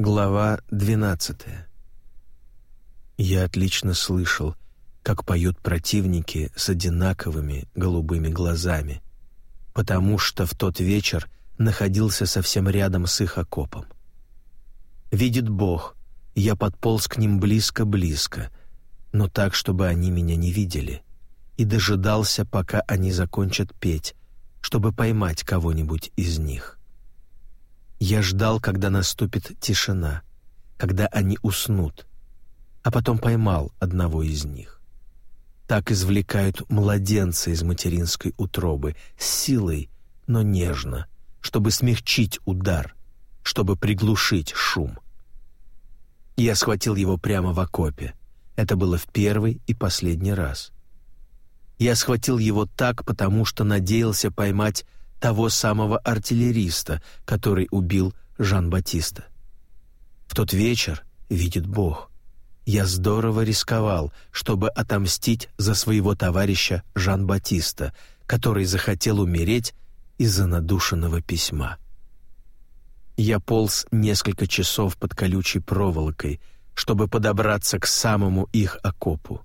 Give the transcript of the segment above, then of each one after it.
Глава 12 Я отлично слышал, как поют противники с одинаковыми голубыми глазами, потому что в тот вечер находился совсем рядом с их окопом. Видит Бог, я подполз к ним близко-близко, но так, чтобы они меня не видели, и дожидался, пока они закончат петь, чтобы поймать кого-нибудь из них. Я ждал, когда наступит тишина, когда они уснут, а потом поймал одного из них. Так извлекают младенца из материнской утробы с силой, но нежно, чтобы смягчить удар, чтобы приглушить шум. Я схватил его прямо в окопе. Это было в первый и последний раз. Я схватил его так, потому что надеялся поймать того самого артиллериста, который убил Жан-Батиста. В тот вечер, видит Бог, я здорово рисковал, чтобы отомстить за своего товарища Жан-Батиста, который захотел умереть из-за надушенного письма. Я полз несколько часов под колючей проволокой, чтобы подобраться к самому их окопу.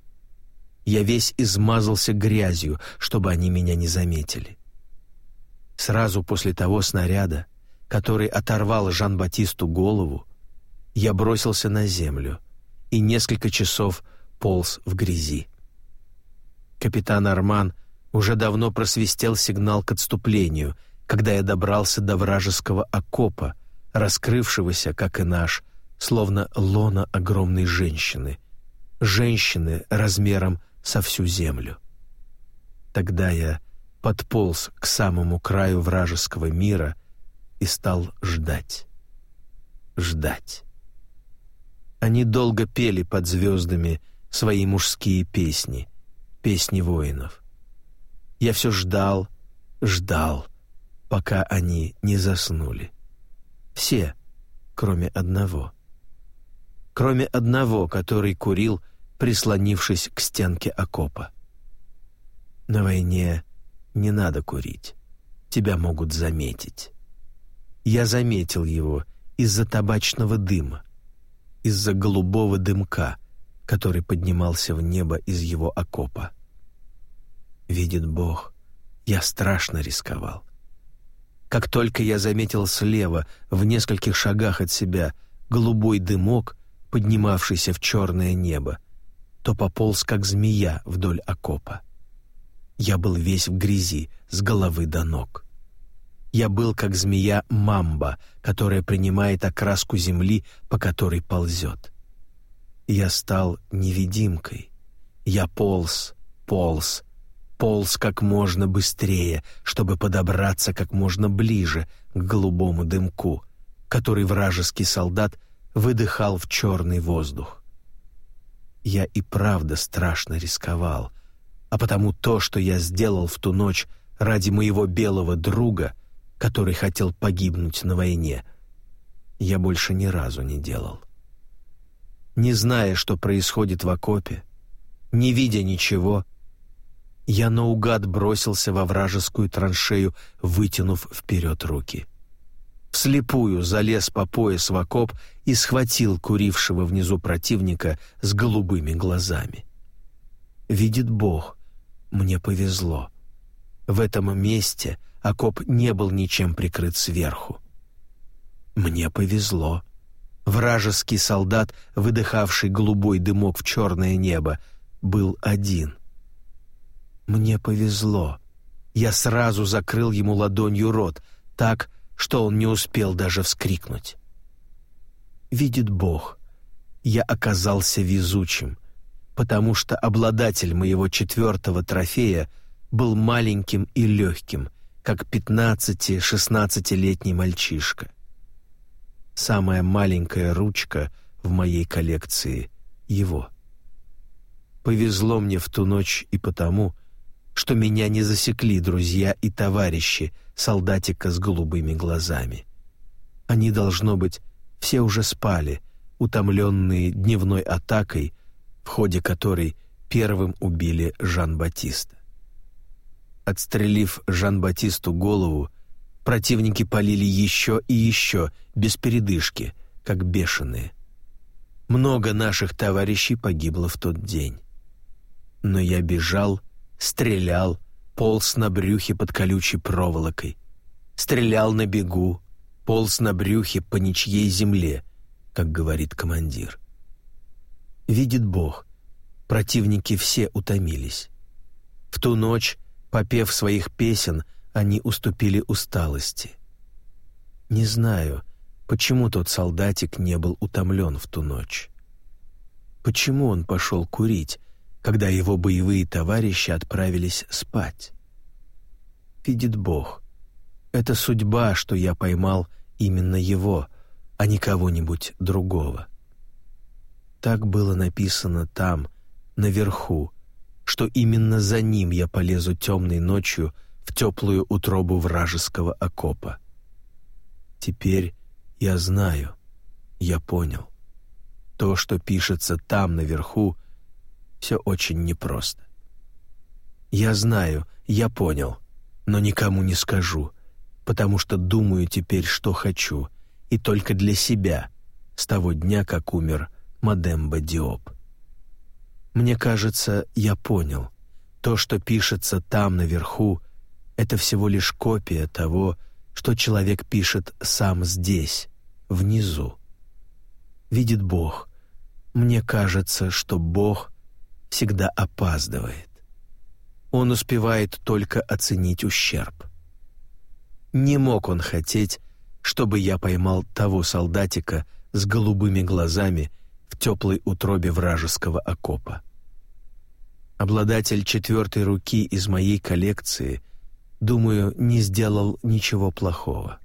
Я весь измазался грязью, чтобы они меня не заметили. Сразу после того снаряда, который оторвал Жан-Батисту голову, я бросился на землю и несколько часов полз в грязи. Капитан Арман уже давно просвистел сигнал к отступлению, когда я добрался до вражеского окопа, раскрывшегося, как и наш, словно лона огромной женщины, женщины размером со всю землю. Тогда я подполз к самому краю вражеского мира и стал ждать. Ждать. Они долго пели под звездами свои мужские песни, песни воинов. Я все ждал, ждал, пока они не заснули. Все, кроме одного. Кроме одного, который курил, прислонившись к стенке окопа. На войне не надо курить. Тебя могут заметить. Я заметил его из-за табачного дыма, из-за голубого дымка, который поднимался в небо из его окопа. Видит Бог, я страшно рисковал. Как только я заметил слева, в нескольких шагах от себя, голубой дымок, поднимавшийся в черное небо, то пополз, как змея, вдоль окопа. Я был весь в грязи, с головы до ног. Я был как змея мамба, которая принимает окраску земли, по которой ползет. Я стал невидимкой. Я полз, полз, полз как можно быстрее, чтобы подобраться как можно ближе к голубому дымку, который вражеский солдат выдыхал в черный воздух. Я и правда страшно рисковал — а потому то, что я сделал в ту ночь ради моего белого друга, который хотел погибнуть на войне, я больше ни разу не делал. Не зная, что происходит в окопе, не видя ничего, я наугад бросился во вражескую траншею, вытянув вперед руки. Вслепую залез по пояс в окоп и схватил курившего внизу противника с голубыми глазами. Видит Бог, мне повезло. В этом месте окоп не был ничем прикрыт сверху. Мне повезло. Вражеский солдат, выдыхавший голубой дымок в черное небо, был один. Мне повезло. Я сразу закрыл ему ладонью рот, так, что он не успел даже вскрикнуть. Видит Бог, я оказался везучим — потому что обладатель моего четвертого трофея был маленьким и легким, как пятнадцати-шестнадцатилетний мальчишка. Самая маленькая ручка в моей коллекции — его. Повезло мне в ту ночь и потому, что меня не засекли друзья и товарищи солдатика с голубыми глазами. Они, должно быть, все уже спали, утомленные дневной атакой — в ходе которой первым убили Жан-Батиста. Отстрелив Жан-Батисту голову, противники полили еще и еще, без передышки, как бешеные. Много наших товарищей погибло в тот день. Но я бежал, стрелял, полз на брюхе под колючей проволокой, стрелял на бегу, полз на брюхе по ничьей земле, как говорит командир. Видит Бог, противники все утомились. В ту ночь, попев своих песен, они уступили усталости. Не знаю, почему тот солдатик не был утомлен в ту ночь. Почему он пошел курить, когда его боевые товарищи отправились спать? Видит Бог, это судьба, что я поймал именно его, а не кого-нибудь другого. Так было написано там, наверху, что именно за ним я полезу темной ночью в теплую утробу вражеского окопа. Теперь я знаю, я понял. То, что пишется там наверху, все очень непросто. Я знаю, я понял, но никому не скажу, потому что думаю теперь, что хочу, и только для себя, с того дня, как умер Мадемба Диоп. Мне кажется, я понял. То, что пишется там наверху, это всего лишь копия того, что человек пишет сам здесь, внизу. Видит Бог. Мне кажется, что Бог всегда опаздывает. Он успевает только оценить ущерб. Не мог он хотеть, чтобы я поймал того солдатика с голубыми глазами в теплой утробе вражеского окопа. Обладатель четвертой руки из моей коллекции, думаю, не сделал ничего плохого.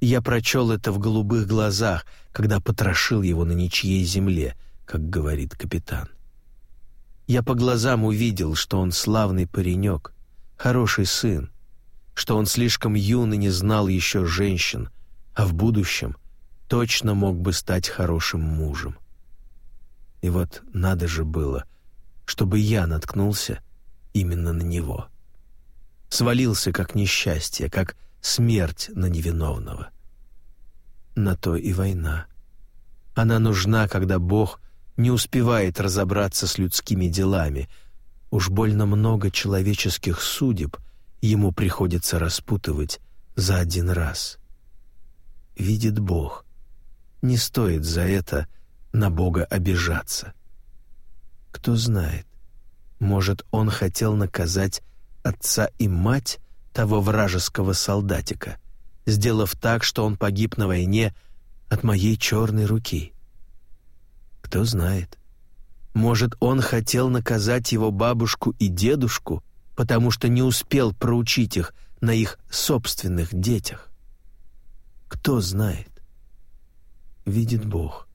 Я прочел это в голубых глазах, когда потрошил его на ничьей земле, как говорит капитан. Я по глазам увидел, что он славный паренек, хороший сын, что он слишком юн и не знал еще женщин, а в будущем точно мог бы стать хорошим мужем. И вот надо же было, чтобы я наткнулся именно на него. Свалился как несчастье, как смерть на невиновного. На то и война. Она нужна, когда Бог не успевает разобраться с людскими делами. Уж больно много человеческих судеб ему приходится распутывать за один раз. Видит Бог. Не стоит за это на Бога обижаться. Кто знает, может, он хотел наказать отца и мать того вражеского солдатика, сделав так, что он погиб на войне от моей черной руки. Кто знает, может, он хотел наказать его бабушку и дедушку, потому что не успел проучить их на их собственных детях. Кто знает? Видит Бог.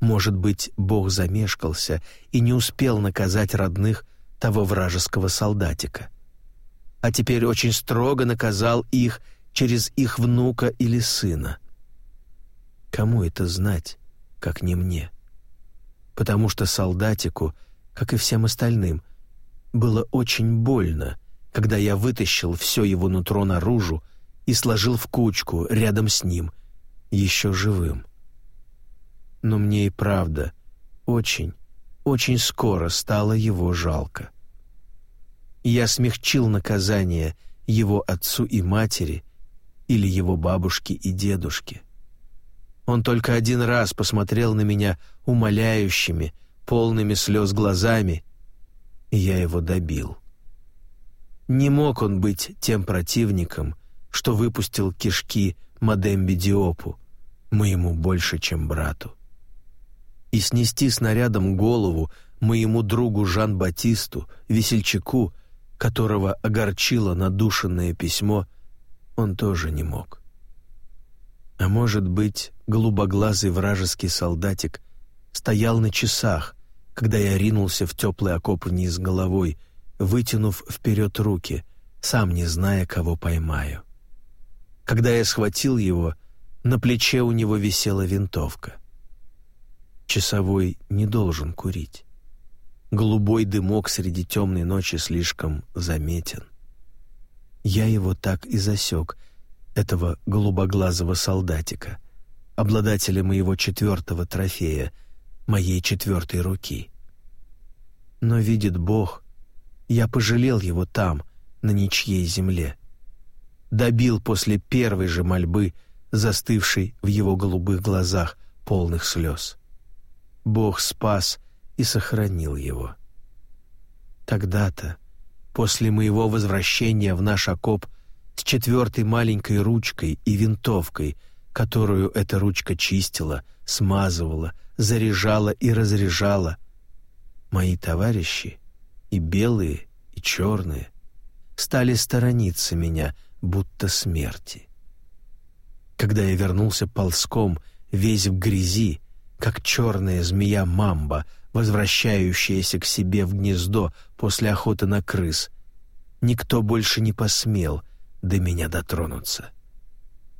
Может быть, Бог замешкался и не успел наказать родных того вражеского солдатика. А теперь очень строго наказал их через их внука или сына. Кому это знать, как не мне? Потому что солдатику, как и всем остальным, было очень больно, когда я вытащил все его нутро наружу и сложил в кучку рядом с ним, еще живым. Но мне и правда очень, очень скоро стало его жалко. Я смягчил наказание его отцу и матери или его бабушке и дедушке. Он только один раз посмотрел на меня умоляющими, полными слез глазами и я его добил. Не мог он быть тем противником, что выпустил кишки Мадемби Диопу, моему больше, чем брату. И снести снарядом голову моему другу Жан-Батисту, весельчаку, которого огорчило надушенное письмо, он тоже не мог. А может быть, голубоглазый вражеский солдатик стоял на часах, когда я ринулся в теплый окоп вниз головой, вытянув вперед руки, сам не зная, кого поймаю. Когда я схватил его, на плече у него висела винтовка. Часовой не должен курить. Голубой дымок среди темной ночи слишком заметен. Я его так и засек, этого голубоглазого солдатика, обладателя моего четвертого трофея, моей четвертой руки. Но видит Бог, я пожалел его там, на ничьей земле. Добил после первой же мольбы, застывшей в его голубых глазах, полных слез. Бог спас и сохранил его. Тогда-то, после моего возвращения в наш окоп с четвертой маленькой ручкой и винтовкой, которую эта ручка чистила, смазывала, заряжала и разряжала, мои товарищи, и белые, и черные, стали сторониться меня, будто смерти. Когда я вернулся ползком, весь в грязи, как черная змея-мамба, возвращающаяся к себе в гнездо после охоты на крыс, никто больше не посмел до меня дотронуться.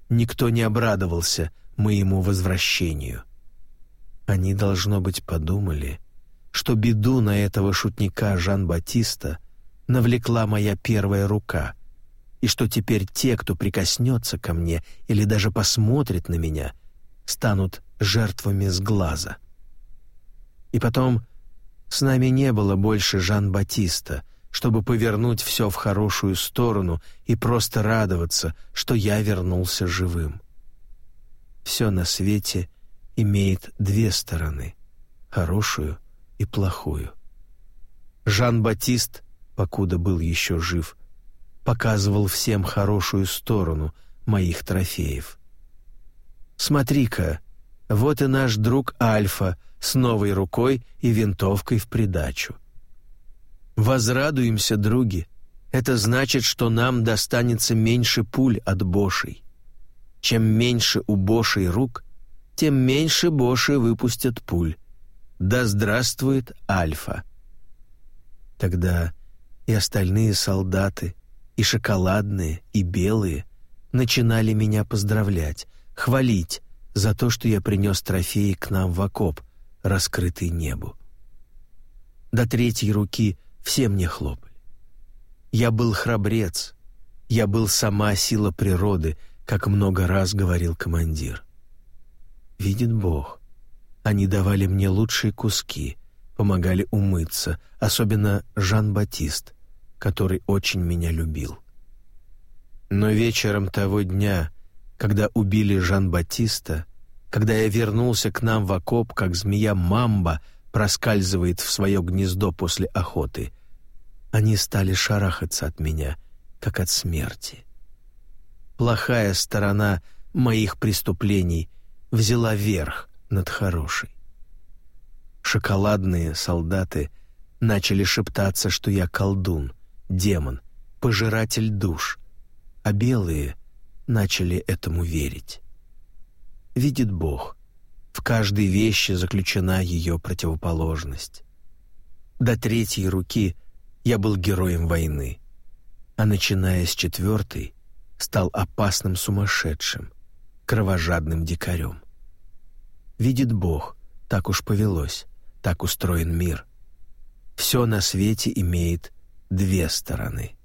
Никто не обрадовался моему возвращению. Они, должно быть, подумали, что беду на этого шутника Жан-Батиста навлекла моя первая рука, и что теперь те, кто прикоснется ко мне или даже посмотрит на меня, станут жертвами с глаза. И потом, с нами не было больше Жан-Батиста, чтобы повернуть все в хорошую сторону и просто радоваться, что я вернулся живым. Все на свете имеет две стороны — хорошую и плохую. Жан-Батист, покуда был еще жив, показывал всем хорошую сторону моих трофеев. «Смотри-ка, вот и наш друг Альфа с новой рукой и винтовкой в придачу. Возрадуемся, други. Это значит, что нам достанется меньше пуль от бошей. Чем меньше у бошей рук, тем меньше боши выпустят пуль. Да здравствует Альфа. Тогда и остальные солдаты, и шоколадные, и белые начинали меня поздравлять, хвалить за то, что я принес трофеи к нам в окоп, раскрытый небу. До третьей руки все мне хлопали. Я был храбрец, я был сама сила природы, как много раз говорил командир. Видит Бог, они давали мне лучшие куски, помогали умыться, особенно Жан-Батист, который очень меня любил. Но вечером того дня, когда убили Жан-Батиста, когда я вернулся к нам в окоп, как змея Мамба проскальзывает в свое гнездо после охоты, они стали шарахаться от меня, как от смерти. Плохая сторона моих преступлений взяла верх над хорошей. Шоколадные солдаты начали шептаться, что я колдун, демон, пожиратель душ, а белые начали этому верить видит Бог. В каждой вещи заключена ее противоположность. До третьей руки я был героем войны, а начиная с четвертой стал опасным сумасшедшим, кровожадным дикарем. Видит Бог, так уж повелось, так устроен мир. Все на свете имеет две стороны —